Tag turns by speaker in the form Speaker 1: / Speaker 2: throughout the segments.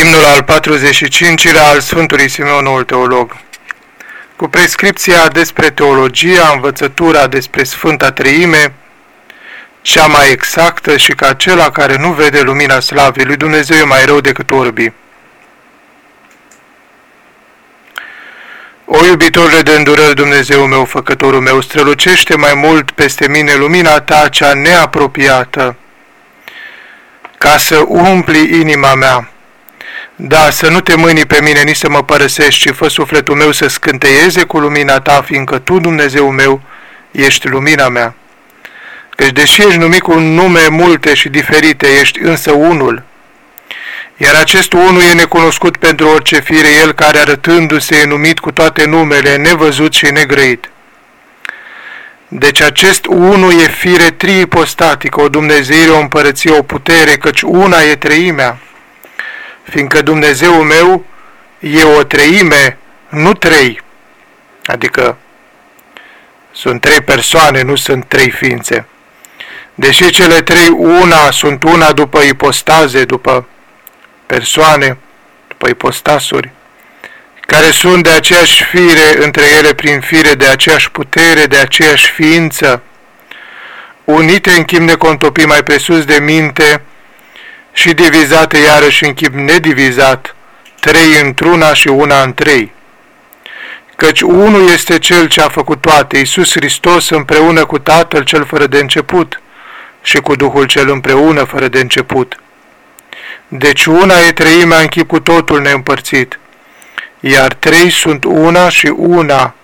Speaker 1: Imnul al 45-lea al Sfântului Simeonul Teolog Cu prescripția despre teologia, învățătura despre Sfânta Treime, cea mai exactă și ca acela care nu vede lumina slavei lui Dumnezeu e mai rău decât orbii. O iubitorile de îndurări, Dumnezeu meu, făcătorul meu, strălucește mai mult peste mine lumina ta cea neapropiată, ca să umpli inima mea da, să nu te mâni pe mine, nici să mă părăsești, ci fă sufletul meu să scânteieze cu lumina ta, fiindcă tu, Dumnezeu meu, ești lumina mea. Căci deși ești numit cu nume multe și diferite, ești însă unul. Iar acest unul e necunoscut pentru orice fire, el care arătându-se e numit cu toate numele, nevăzut și negrăit. Deci acest unul e fire triipostatică, o Dumnezeire, o împărăție, o putere, căci una e treimea fiindcă Dumnezeu meu e o treime, nu trei. Adică sunt trei persoane, nu sunt trei ființe. Deși cele trei una sunt una după ipostaze, după persoane, după ipostasuri, care sunt de aceeași fire între ele prin fire, de aceeași putere, de aceeași ființă, unite în chip necontopit mai presus de minte, și divizate iarăși în chip nedivizat, trei într-una și una în trei. Căci unul este Cel ce a făcut toate, Iisus Hristos împreună cu Tatăl cel fără de început și cu Duhul cel împreună fără de început. Deci una e treimea în chip cu totul neîmpărțit, iar trei sunt una și una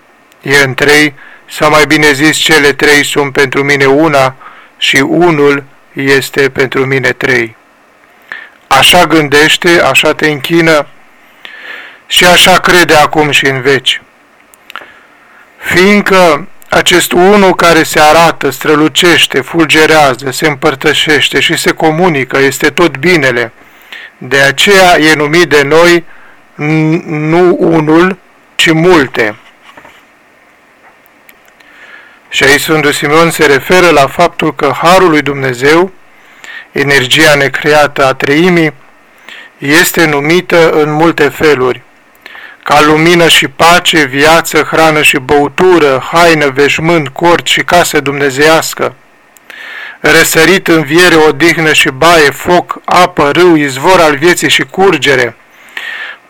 Speaker 1: e în trei, sau mai bine zis, cele trei sunt pentru mine una și unul este pentru mine trei așa gândește, așa te închină și așa crede acum și în veci. Fiindcă acest unul care se arată, strălucește, fulgerează, se împărtășește și se comunică, este tot binele. De aceea e numit de noi nu unul, ci multe. Și aici Sfântul Simeon se referă la faptul că Harul lui Dumnezeu energia necreată a treimii, este numită în multe feluri, ca lumină și pace, viață, hrană și băutură, haină, veșmânt, cort și casă dumnezeiască, răsărit, înviere, odihnă și baie, foc, apă, râu, izvor al vieții și curgere,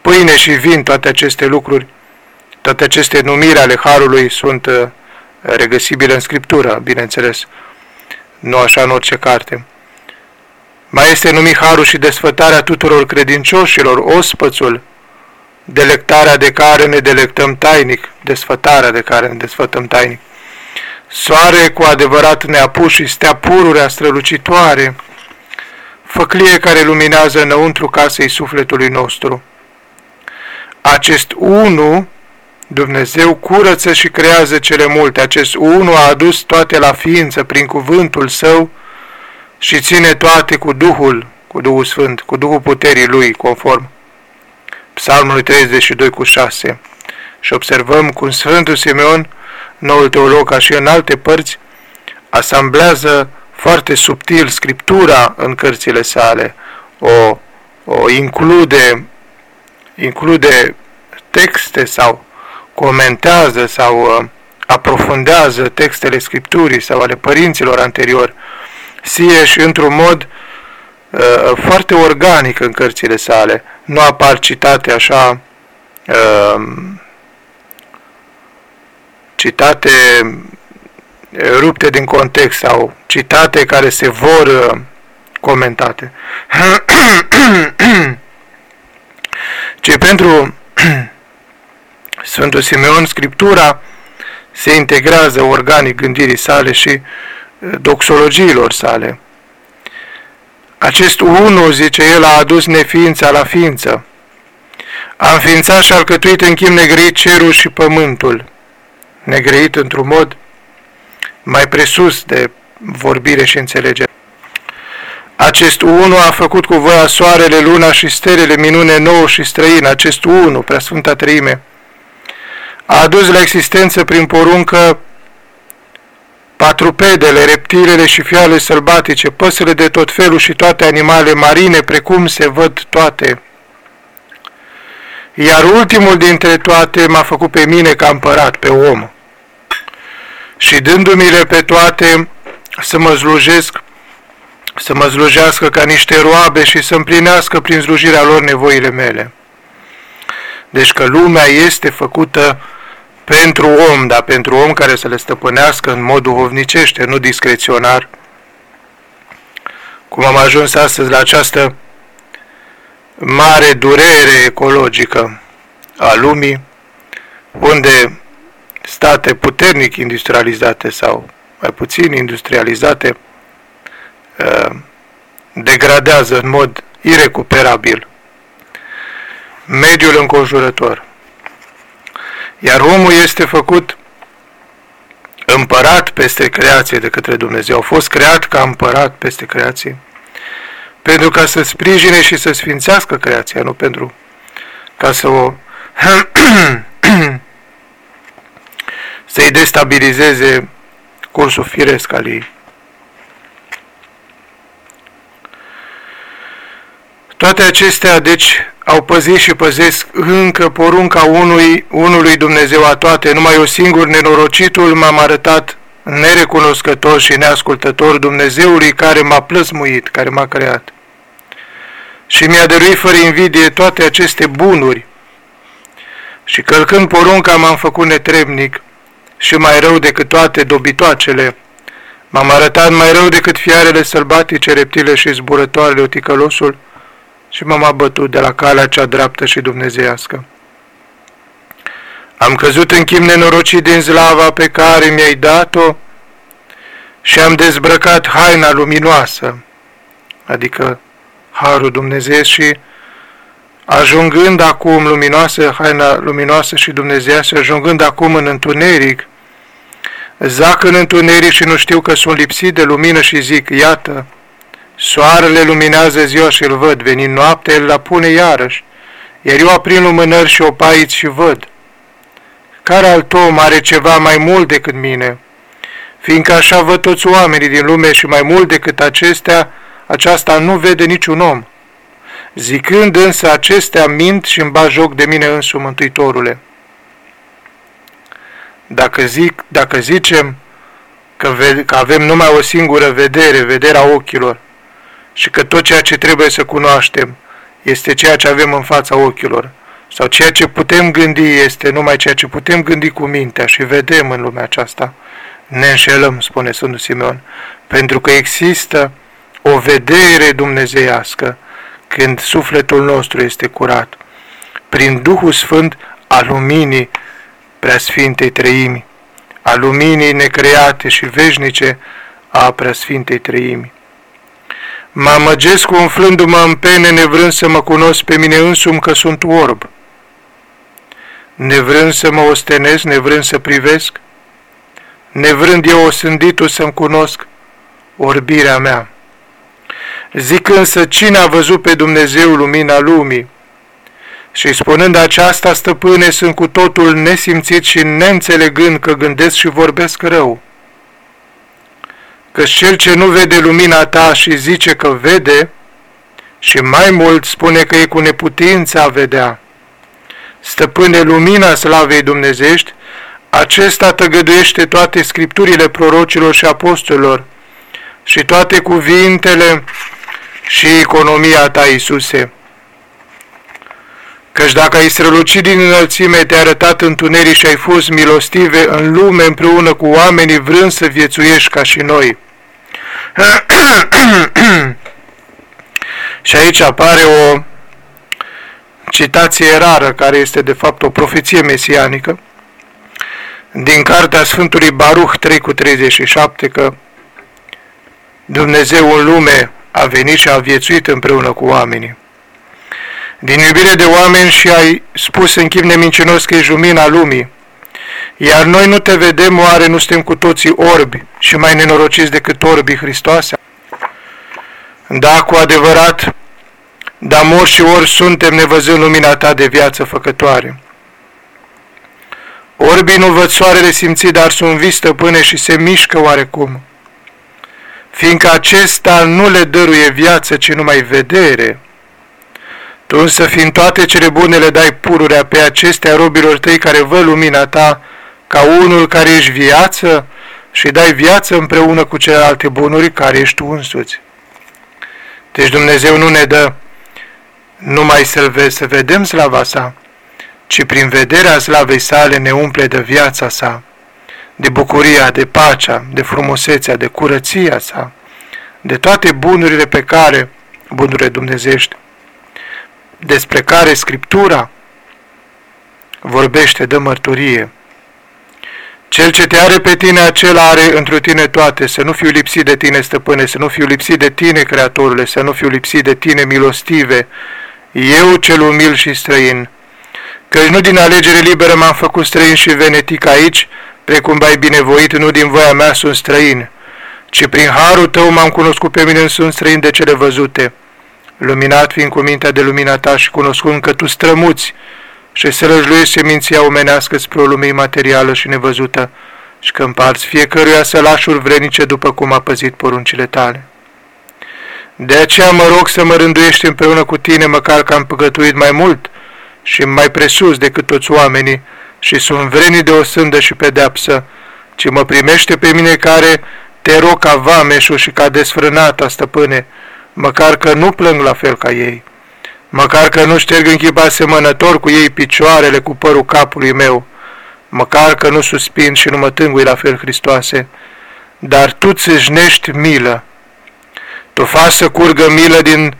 Speaker 1: pâine și vin, toate aceste lucruri, toate aceste numiri ale Harului sunt uh, regăsibile în Scriptură, bineînțeles, nu așa în orice carte. Mai este numit harul și desfătarea tuturor credincioșilor, ospățul, delectarea de care ne delectăm tainic, desfătarea de care ne desfătăm tainic. Soare cu adevărat neapus și stea pururea strălucitoare, făclie care luminează înăuntru casei sufletului nostru. Acest unu, Dumnezeu curăță și creează cele multe. Acest unu a adus toate la ființă prin cuvântul său, și ține toate cu Duhul, cu Duhul Sfânt, cu Duhul puterii Lui, conform Psalmului 32 cu 6. Și observăm cum Sfântul Simeon, noul teolog, ca și în alte părți, asamblează foarte subtil Scriptura în cărțile sale, o, o include, include texte sau comentează sau uh, aprofundează textele Scripturii sau ale părinților anteriori, sie și într-un mod uh, foarte organic în cărțile sale. Nu apar citate așa, uh, citate uh, rupte din context sau citate care se vor uh, comentate. ci pentru Sfântul Simeon, Scriptura se integrează organic gândirii sale și doxologiilor sale. Acest unu, zice el, a adus neființa la ființă. A înființat și alcătuit în chim negreit cerul și pământul, negreit într-un mod mai presus de vorbire și înțelegere. Acest unu a făcut cu voia soarele, luna și stelele minune nouă și străină. Acest unu, preasfânta treime, a adus la existență prin poruncă patrupedele, reptilele și fiale sălbatice, păsările de tot felul și toate animale marine, precum se văd toate. iar ultimul dintre toate m-a făcut pe mine ca împărat, pe om. Și dându-mi-le pe toate să mă slujesc, să mă slujească ca niște roabe și să împlinească prin slujirea lor nevoile mele. Deci că lumea este făcută pentru om, dar pentru om care să le stăpânească în mod duhovnicește, nu discreționar, cum am ajuns astăzi la această mare durere ecologică a lumii, unde state puternic industrializate sau mai puțin industrializate uh, degradează în mod irecuperabil mediul înconjurător. Iar omul este făcut împărat peste creație de către Dumnezeu. A fost creat ca împărat peste creație pentru ca să sprijine și să sfințească creația, nu pentru ca să o să-i destabilizeze cursul firesc al ei. Toate acestea, deci, au păzit și păzesc încă porunca unui, unului Dumnezeu a toate, numai o singur nenorocitul m-am arătat nerecunoscător și neascultător Dumnezeului care m-a plăsmuit, care m-a creat. Și mi-a dăruit fără invidie toate aceste bunuri. Și călcând porunca m-am făcut netrebnic și mai rău decât toate dobitoacele. M-am arătat mai rău decât fiarele sălbatice, reptile și zburătoarele, oticălosul, și m-am abătut de la calea cea dreaptă și dumnezeiască. Am căzut în chim nenorocit din slava pe care mi-ai dat-o și am dezbrăcat haina luminoasă, adică Harul Dumnezeu și ajungând acum luminoasă, haina luminoasă și dumnezească, ajungând acum în întuneric, zac în întuneric și nu știu că sunt lipsit de lumină și zic, iată, soarele luminează ziua și îl văd, venind noaptea, el la pune iarăși, iar eu aprind lumânări și opaiți și văd. Care alt om are ceva mai mult decât mine? Fiindcă așa văd toți oamenii din lume și mai mult decât acestea, aceasta nu vede niciun om. Zicând însă acestea mint și îmi joc de mine însumi, Mântuitorule. Dacă, zic, dacă zicem că, ve- că avem numai o singură vedere, vederea ochilor, și că tot ceea ce trebuie să cunoaștem este ceea ce avem în fața ochilor, sau ceea ce putem gândi este numai ceea ce putem gândi cu mintea și vedem în lumea aceasta, ne înșelăm, spune Sfântul Simeon, pentru că există o vedere dumnezeiască când sufletul nostru este curat, prin Duhul Sfânt a luminii preasfintei treimi, a luminii necreate și veșnice a preasfintei treimi. Mă amăgesc umflându-mă în pene, nevrând să mă cunosc pe mine însumi că sunt orb, nevrând să mă ostenesc, nevrând să privesc, nevrând eu osânditul să-mi cunosc orbirea mea. Zic însă, cine a văzut pe Dumnezeu lumina lumii? Și spunând aceasta, stăpâne, sunt cu totul nesimțit și neînțelegând că gândesc și vorbesc rău. Că cel ce nu vede lumina ta și zice că vede, și mai mult spune că e cu neputință a vedea. Stăpâne, lumina slavei dumnezești, acesta tăgăduiește toate scripturile prorocilor și apostolilor și toate cuvintele și economia ta, Iisuse. Căci dacă ai strălucit din înălțime, te-ai arătat întuneric și ai fost milostive în lume împreună cu oamenii vrând să viețuiești ca și noi. Și aici apare o citație rară, care este de fapt o profeție mesianică, din cartea Sfântului Baruch 3 cu 37, că Dumnezeu în lume a venit și a viețuit împreună cu oamenii. Din iubire de oameni și ai spus în chip nemincinos că ești lumina lumii, iar noi nu te vedem, oare nu suntem cu toții orbi și mai nenorociți decât orbii Hristoase? Da, cu adevărat, dar mor și ori suntem nevăzând lumina ta de viață făcătoare. Orbii nu văd soarele simțit, dar sunt vii stăpâne și se mișcă oarecum fiindcă acesta nu le dăruie viață, ci numai vedere. Tu însă, fiind toate cele bune, le dai pururea pe acestea robilor tăi care văd lumina ta, ca unul care ești viață și dai viață împreună cu celelalte bunuri care ești tu însuți. Deci Dumnezeu nu ne dă numai să, ve- să vedem slava sa, ci prin vederea slavei sale ne umple de viața sa, de bucuria, de pacea, de frumusețea, de curăția sa, de toate bunurile pe care, bunurile dumnezești, despre care Scriptura vorbește de mărturie. Cel ce te are pe tine, acela are într tine toate, să nu fiu lipsit de tine, stăpâne, să nu fiu lipsit de tine, Creatorule, să nu fiu lipsit de tine, milostive, eu cel umil și străin. Căci nu din alegere liberă m-am făcut străin și venetic aici, precum ai binevoit, nu din voia mea sunt străin, ci prin harul tău m-am cunoscut pe mine, sunt străin de cele văzute. Luminat fiind cu mintea de lumina ta și cunoscând că tu strămuți și să răjluiești seminția omenească spre o lume materială și nevăzută și că împarți fiecăruia sălașuri vrenice după cum a păzit poruncile tale. De aceea mă rog să mă rânduiești împreună cu tine, măcar că am păgătuit mai mult și mai presus decât toți oamenii și sunt vreni de o sândă și pedeapsă, ci mă primește pe mine care te rog ca vameșul și ca desfrânata stăpâne, măcar că nu plâng la fel ca ei, măcar că nu șterg în chip asemănător cu ei picioarele cu părul capului meu, măcar că nu suspin și nu mă tângui la fel, Hristoase, dar tu țâșnești milă. Tu faci să curgă milă din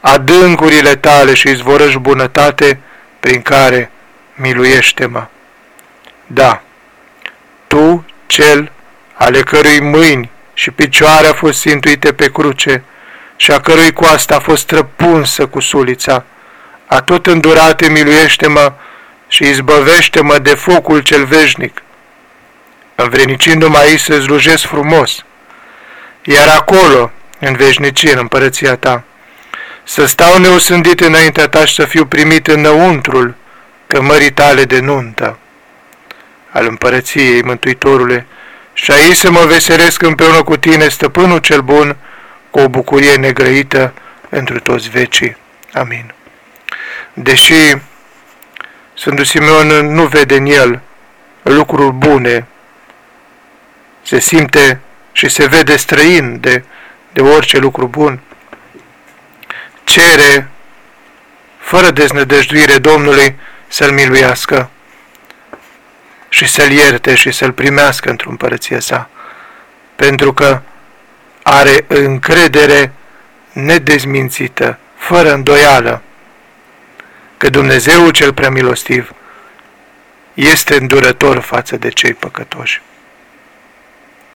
Speaker 1: adâncurile tale și izvorăși bunătate prin care miluiește-mă. Da, tu, cel ale cărui mâini și picioare a fost țintuite pe cruce, și a cărui coastă a fost străpunsă cu sulița. A tot îndurate miluiește-mă și izbăvește-mă de focul cel veșnic, învrenicindu-mă aici să slujesc frumos, iar acolo, în veșnicie, în împărăția ta, să stau neosândit înaintea ta și să fiu primit înăuntrul cămării tale de nuntă. Al împărăției, Mântuitorule, și aici să mă veselesc împreună cu tine, stăpânul cel bun, cu o bucurie negrăită pentru toți vecii. Amin. Deși Sfântul Simeon nu vede în el lucruri bune, se simte și se vede străin de, de orice lucru bun, cere, fără deznădăjduire Domnului, să-l miluiască și să-l ierte și să-l primească într-o împărăție sa, pentru că are încredere nedezmințită, fără îndoială, că Dumnezeu cel prea milostiv este îndurător față de cei păcătoși.